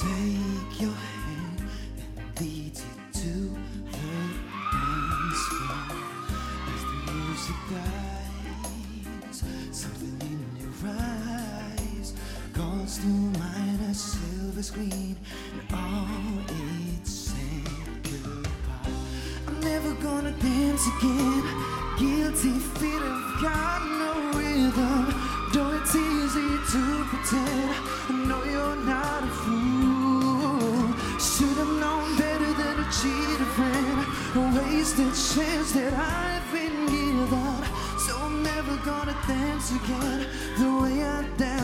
Take your hand and lead it to the dance floor. As the music dies, something in your eyes calls to mine a silver screen, and all it said goodbye. I'm never gonna dance again, guilty feet have got no rhythm. Easy to pretend, I know you're not a fool. Should have known better than to cheat a friend. A wasted chance that I've been given. So I'm never gonna dance again the way I dance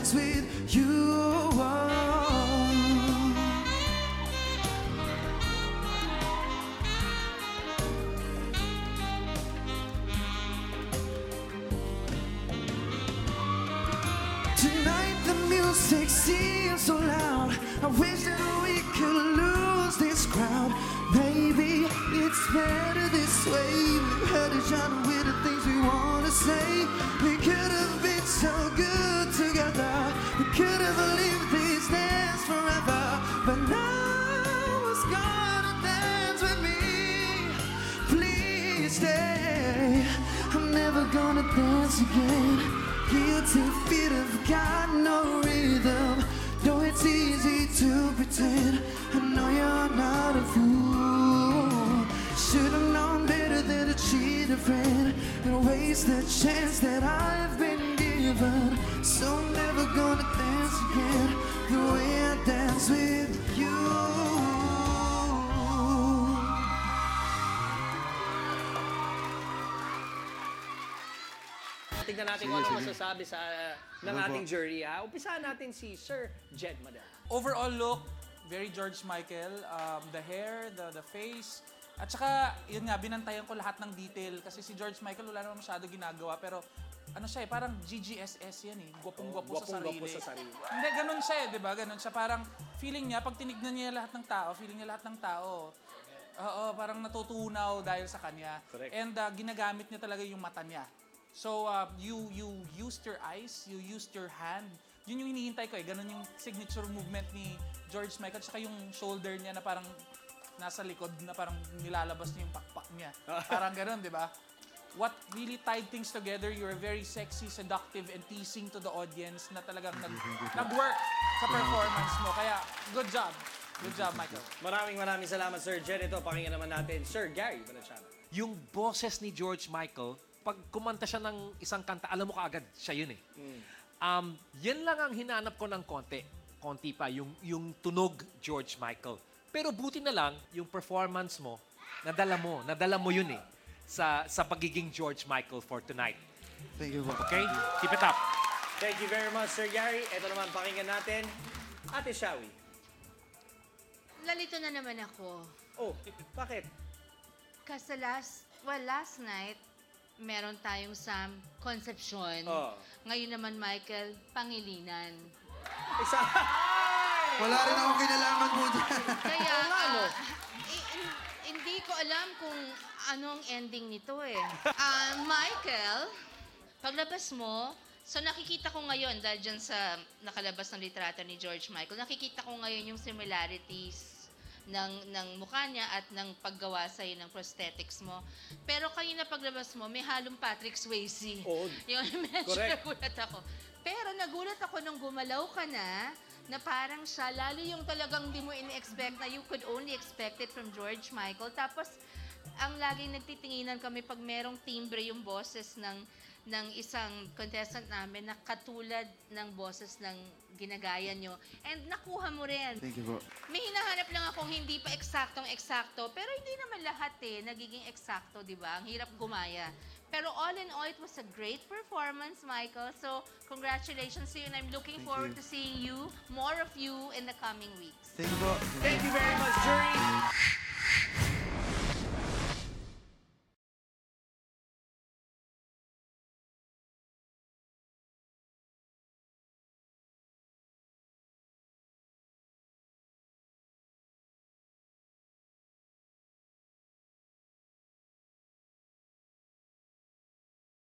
music seems so loud. I wish that we could lose this crowd. Maybe it's better this way. We've heard each other with the things we wanna say. We could have been so good together. We could have lived these days forever. But now it's gonna dance with me. Please stay. I'm never gonna dance again. Guilty feet have got no rhythm. Though it's easy to pretend. I know you're not a fool. Should have known better than to cheat a friend and waste the chance that I've been given. So I'm never gonna dance again the way I dance with Tingnan natin kung ano masasabi sa ng ating jury. Ha? Umpisahan natin si Sir Jed Madal. Overall look, very George Michael. Um, the hair, the, the face. At saka, yun nga, binantayan ko lahat ng detail. Kasi si George Michael wala naman masyado ginagawa. Pero ano siya eh, parang GGSS yan eh. Gwapong-gwapo sa sarili. Gwapong-gwapo sa sarili. Hindi, ganun siya eh, di ba? Ganun siya. Parang feeling niya, pag tinignan niya lahat ng tao, feeling niya lahat ng tao, oo, parang natutunaw dahil sa kanya. Correct. And uh, ginagamit niya talaga yung mata niya. So, uh, you you used your eyes, you used your hand. Yun yung hinihintay ko eh. Ganun yung signature movement ni George Michael. Tsaka yung shoulder niya na parang nasa likod na parang nilalabas niya yung pakpak niya. parang ganun, di ba? What really tied things together, you were very sexy, seductive, and teasing to the audience na talagang nag, nag-work sa performance mo. Kaya, good job. Good job, Michael. Maraming maraming salamat, Sir Jed. Ito, pakinggan naman natin, Sir Gary Valenciano. yung boses ni George Michael, pag kumanta siya ng isang kanta, alam mo kaagad siya yun eh. Um, yan lang ang hinanap ko ng konti. Konti pa, yung, yung tunog George Michael. Pero buti na lang, yung performance mo, nadala mo, nadala mo yun eh, sa, sa pagiging George Michael for tonight. Thank you. Okay? Keep it up. Thank you very much, Sir Gary. Ito naman, pakinggan natin, Ate Shawi. Lalito na naman ako. Oh, bakit? Kasi last, well, last night, meron tayong Sam Concepcion. Oh. Ngayon naman, Michael, Pangilinan. Isa. Wala rin akong kinalaman po dyan. Kaya, Oo ah, i- in- hindi ko alam kung anong ending nito eh. Ah, Michael, paglabas mo, so nakikita ko ngayon, dahil dyan sa nakalabas ng litrato ni George Michael, nakikita ko ngayon yung similarities ng ng mukha niya at ng paggawa sa'yo ng prosthetics mo. Pero kanina paglabas mo, may halong Patrick Swayze. Oo. Yun, medyo Correct. nagulat ako. Pero nagulat ako nung gumalaw ka na, na parang siya, lalo yung talagang di mo in-expect na you could only expect it from George Michael. Tapos, ang laging nagtitinginan kami pag merong timbre yung boses ng ng isang contestant namin na katulad ng boses ng ginagaya nyo. And nakuha mo rin. Thank you po. May hinahanap lang akong hindi pa eksaktong-eksakto, pero hindi naman lahat eh, nagiging eksakto, di ba? Ang hirap gumaya. Pero all in all, it was a great performance, Michael. So, congratulations to you, and I'm looking Thank forward you. to seeing you, more of you in the coming weeks. Thank you po. Thank you very much, jury.